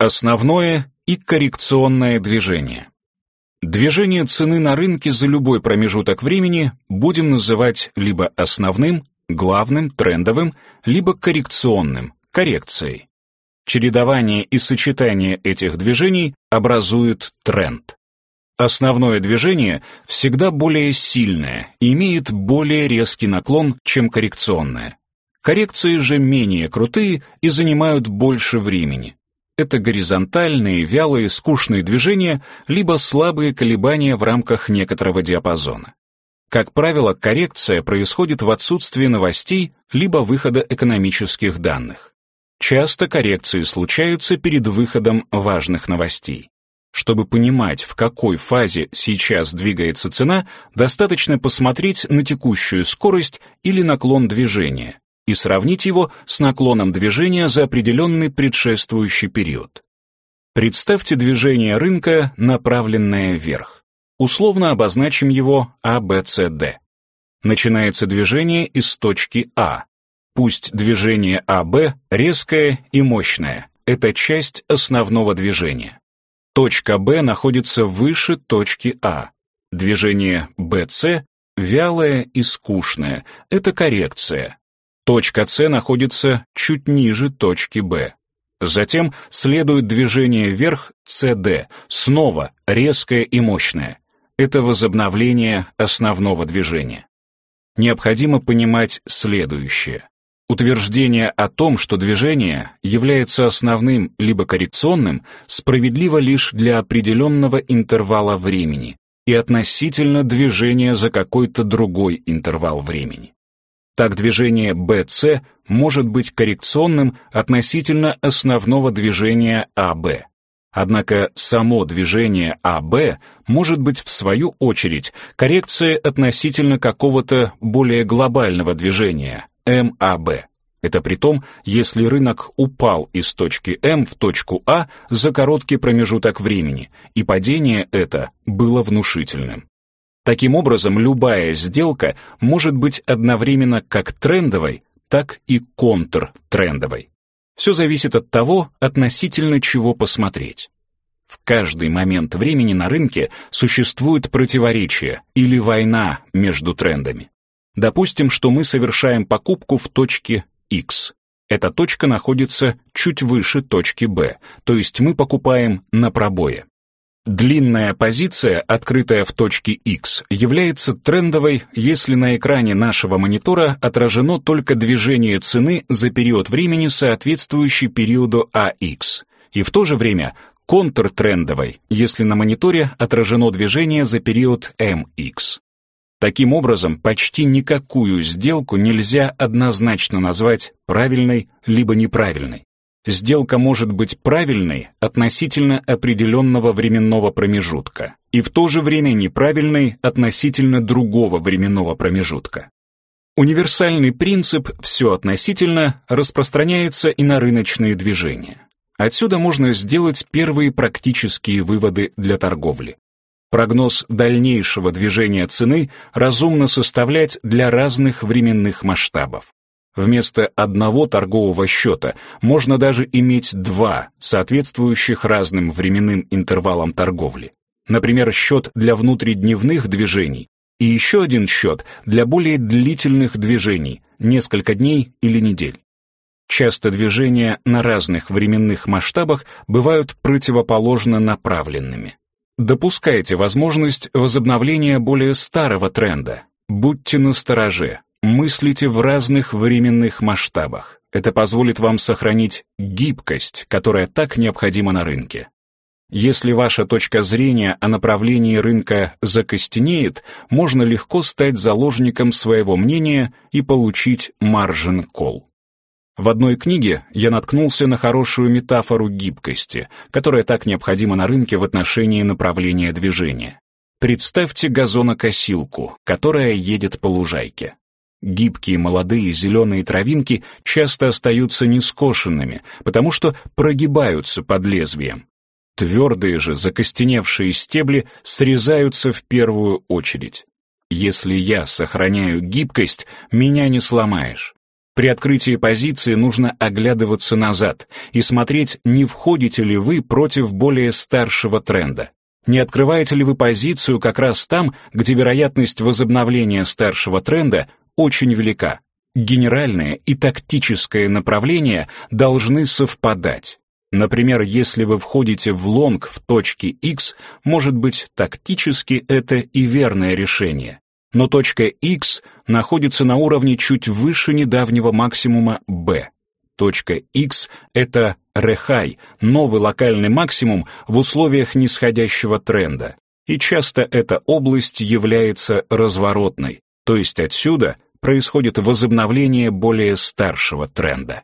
Основное и коррекционное движение. Движение цены на рынке за любой промежуток времени будем называть либо основным, главным, трендовым, либо коррекционным, коррекцией. Чередование и сочетание этих движений образует тренд. Основное движение всегда более сильное и имеет более резкий наклон, чем коррекционное. Коррекции же менее крутые и занимают больше времени. Это горизонтальные, вялые, скучные движения, либо слабые колебания в рамках некоторого диапазона. Как правило, коррекция происходит в отсутствии новостей либо выхода экономических данных. Часто коррекции случаются перед выходом важных новостей. Чтобы понимать, в какой фазе сейчас двигается цена, достаточно посмотреть на текущую скорость или наклон движения, и сравнить его с наклоном движения за определенный предшествующий период. Представьте движение рынка, направленное вверх. Условно обозначим его. А, Начинается движение из точки А. Пусть движение АБ резкое и мощное. Это часть основного движения. Точка Б находится выше точки А. Движение BC вялое и скучное. Это коррекция. Точка С находится чуть ниже точки Б. Затем следует движение вверх CD, снова резкое и мощное. Это возобновление основного движения. Необходимо понимать следующее. Утверждение о том, что движение является основным либо коррекционным, справедливо лишь для определенного интервала времени и относительно движения за какой-то другой интервал времени. Так движение BC может быть коррекционным относительно основного движения AB. Однако само движение AB может быть в свою очередь коррекцией относительно какого-то более глобального движения MAB. Это при том, если рынок упал из точки М в точку А за короткий промежуток времени, и падение это было внушительным. Таким образом, любая сделка может быть одновременно как трендовой, так и контртрендовой. Все зависит от того, относительно чего посмотреть. В каждый момент времени на рынке существует противоречие или война между трендами. Допустим, что мы совершаем покупку в точке X. Эта точка находится чуть выше точки B, то есть мы покупаем на пробое. Длинная позиция, открытая в точке X, является трендовой, если на экране нашего монитора отражено только движение цены за период времени, соответствующий периоду AX, и в то же время контртрендовой, если на мониторе отражено движение за период MX. Таким образом, почти никакую сделку нельзя однозначно назвать правильной либо неправильной. Сделка может быть правильной относительно определенного временного промежутка и в то же время неправильной относительно другого временного промежутка. Универсальный принцип «все относительно» распространяется и на рыночные движения. Отсюда можно сделать первые практические выводы для торговли. Прогноз дальнейшего движения цены разумно составлять для разных временных масштабов. Вместо одного торгового счета можно даже иметь два, соответствующих разным временным интервалам торговли. Например, счет для внутридневных движений и еще один счет для более длительных движений, несколько дней или недель. Часто движения на разных временных масштабах бывают противоположно направленными. Допускайте возможность возобновления более старого тренда. Будьте настороже, Мыслите в разных временных масштабах. Это позволит вам сохранить гибкость, которая так необходима на рынке. Если ваша точка зрения о направлении рынка закостенеет, можно легко стать заложником своего мнения и получить маржин-колл. В одной книге я наткнулся на хорошую метафору гибкости, которая так необходима на рынке в отношении направления движения. Представьте газонокосилку, которая едет по лужайке. Гибкие молодые зеленые травинки часто остаются нескошенными, потому что прогибаются под лезвием. Твердые же закостеневшие стебли срезаются в первую очередь. Если я сохраняю гибкость, меня не сломаешь. При открытии позиции нужно оглядываться назад и смотреть, не входите ли вы против более старшего тренда. Не открываете ли вы позицию как раз там, где вероятность возобновления старшего тренда очень велика? Генеральное и тактическое направления должны совпадать. Например, если вы входите в лонг в точке X, может быть, тактически это и верное решение но точка X находится на уровне чуть выше недавнего максимума B. Точка X — это рехай, новый локальный максимум в условиях нисходящего тренда. И часто эта область является разворотной, то есть отсюда происходит возобновление более старшего тренда.